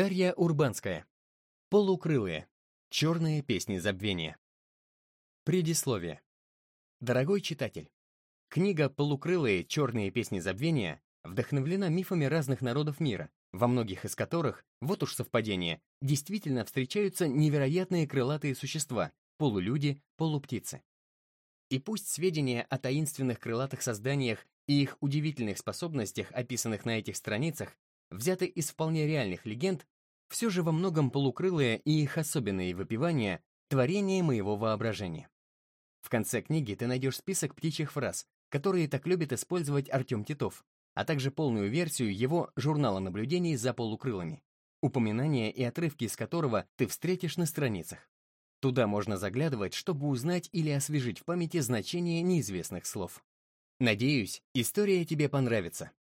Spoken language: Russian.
Дарья Урбанская. Полукрылые. Черные песни забвения. Предисловие. Дорогой читатель, книга «Полукрылые. Черные песни забвения» вдохновлена мифами разных народов мира, во многих из которых, вот уж совпадение, действительно встречаются невероятные крылатые существа, полулюди, полуптицы. И пусть сведения о таинственных крылатых созданиях и их удивительных способностях, описанных на этих страницах, взяты из вполне реальных легенд, все же во многом полукрылые и их особенные выпивания — творение моего воображения. В конце книги ты найдешь список птичьих фраз, которые так любит использовать Артем Титов, а также полную версию его журнала наблюдений за полукрылыми, упоминания и отрывки из которого ты встретишь на страницах. Туда можно заглядывать, чтобы узнать или освежить в памяти значение неизвестных слов. Надеюсь, история тебе понравится.